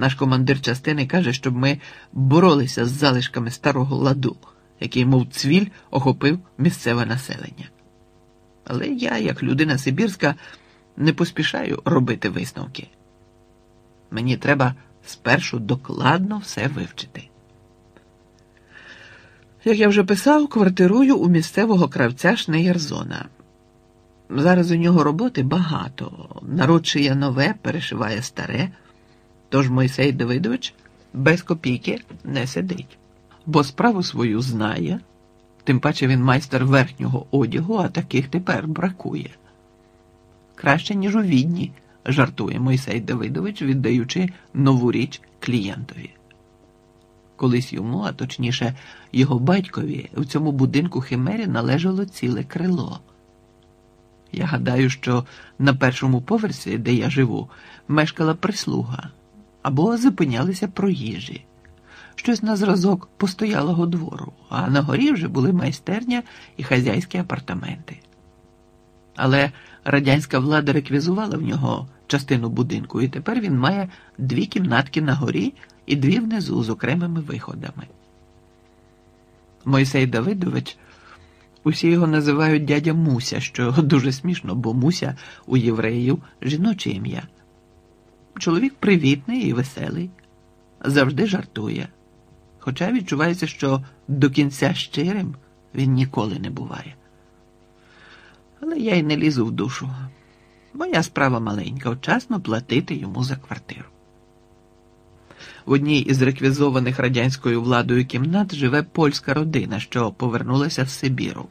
Наш командир частини каже, щоб ми боролися з залишками старого ладу, який, мов цвіль, охопив місцеве населення. Але я, як людина Сибірська, не поспішаю робити висновки. Мені треба спершу докладно все вивчити. Як я вже писав, квартирую у місцевого кравця Шнеєрзона. Зараз у нього роботи багато, народжує нове, перешиває старе, тож Мойсей Давидович без копійки не сидить, бо справу свою знає, тим паче він майстер верхнього одягу, а таких тепер бракує. Краще, ніж у відні, жартує Мойсей Давидович, віддаючи нову річ клієнтові. Колись йому, а точніше, його батькові, в цьому будинку Химері належало ціле крило. Я гадаю, що на першому поверсі, де я живу, мешкала прислуга або зупинялися проїжджі, щось на зразок постоялого двору, а на горі вже були майстерня і хазяйські апартаменти. Але радянська влада реквізувала в нього частину будинку, і тепер він має дві кімнатки на горі і дві внизу з окремими виходами. Мойсей Давидович. Усі його називають дядя Муся, що дуже смішно, бо Муся у євреїв жіноче ім'я. Чоловік привітний і веселий, завжди жартує. Хоча відчувається, що до кінця щирим він ніколи не буває. Але я й не лізу в душу. Моя справа маленька, вчасно платити йому за квартиру. В одній із реквізованих радянською владою кімнат живе польська родина, що повернулася з Сибіру.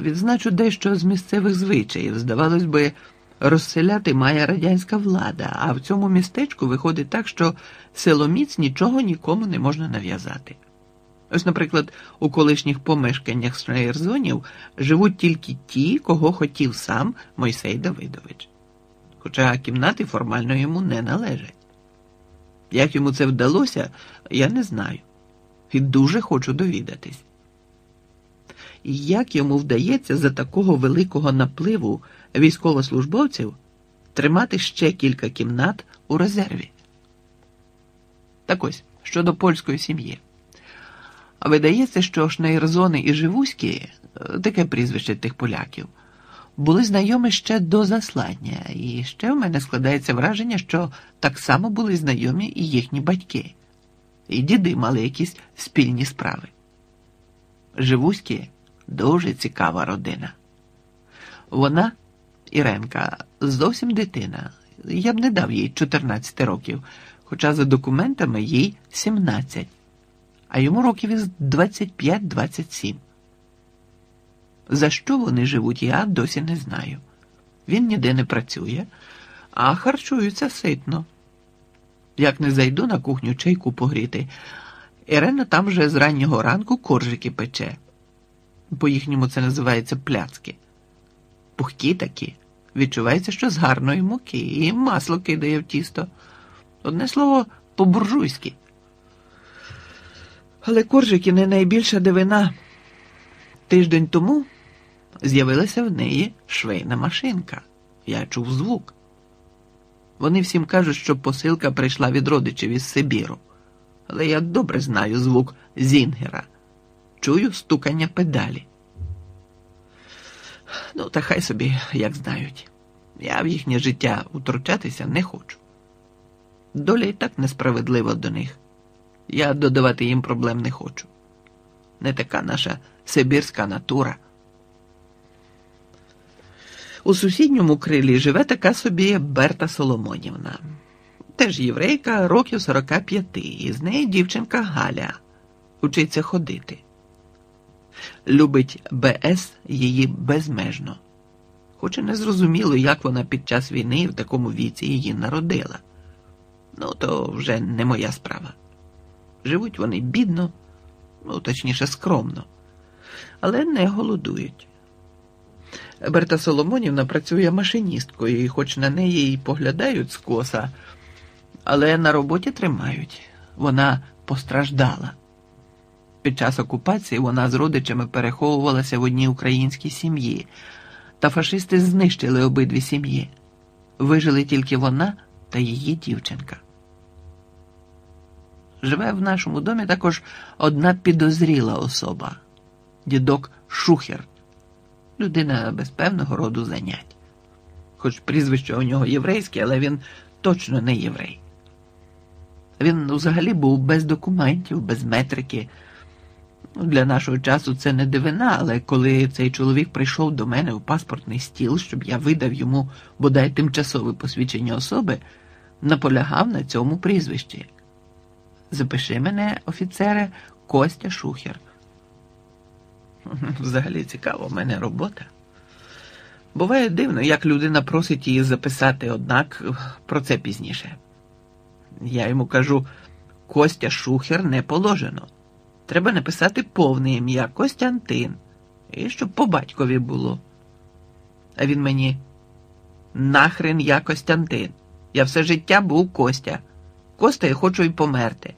Відзначу дещо з місцевих звичаїв. Здавалось би, розселяти має радянська влада, а в цьому містечку виходить так, що силоміць нічого нікому не можна нав'язати. Ось, наприклад, у колишніх помешканнях шнеєрзонів живуть тільки ті, кого хотів сам Мойсей Давидович. Хоча кімнати формально йому не належать. Як йому це вдалося, я не знаю. І дуже хочу довідатись. Як йому вдається за такого великого напливу військовослужбовців тримати ще кілька кімнат у резерві? Так ось щодо польської сім'ї. Видається, що Шнейрзони і Живуські, таке прізвище тих поляків, були знайомі ще до заслання, і ще в мене складається враження, що так само були знайомі і їхні батьки, і діди мали якісь спільні справи. Живуські дуже цікава родина. Вона, Іренка, зовсім дитина. Я б не дав їй 14 років, хоча за документами їй 17, а йому років із 25-27. За що вони живуть, я досі не знаю. Він ніде не працює, а харчуються ситно. Як не зайду на кухню чайку погріти, Ірена там вже з раннього ранку коржики пече. По їхньому це називається пляцки. Пухкі такі. Відчувається, що з гарної муки, і масло кидає в тісто. Одне слово, по-буржуйськи. Але коржики не найбільша дивина. Тиждень тому з'явилася в неї швейна машинка. Я чув звук. Вони всім кажуть, що посилка прийшла від родичів із Сибіру. Але я добре знаю звук Зінгера. Чую стукання педалі. Ну, та хай собі, як знають. Я в їхнє життя утручатися не хочу. Доля і так несправедлива до них. Я додавати їм проблем не хочу. Не така наша сибірська натура. У сусідньому крилі живе така собі Берта Соломонівна. Теж єврейка років 45, і з неї дівчинка Галя учиться ходити. Любить БС її безмежно, хоч і не зрозуміло, як вона під час війни в такому віці її народила. Ну, то вже не моя справа. Живуть вони бідно, ну точніше, скромно, але не голодують. Берта Соломонівна працює машиністкою, і хоч на неї й поглядають скоса, але на роботі тримають. Вона постраждала. Під час окупації вона з родичами переховувалася в одній українській сім'ї, та фашисти знищили обидві сім'ї. Вижили тільки вона та її дівчинка. Живе в нашому домі також одна підозріла особа дідок Шухер, людина без певного роду занять. Хоч прізвище у нього єврейське, але він точно не єврей. Він взагалі був без документів, без метрики. Для нашого часу це не дивина, але коли цей чоловік прийшов до мене у паспортний стіл, щоб я видав йому бодай тимчасове посвідчення особи, наполягав на цьому прізвищі. Запиши мене, офіцере, Костя Шухер. Взагалі цікава в мене робота. Буває дивно, як людина просить її записати, однак про це пізніше. Я йому кажу, Костя Шухер не положено. Треба написати повне ім'я Костянтин. І щоб по батькові було. А він мені нахрен я Костянтин. Я все життя був Костя. Костя я хочу й померти.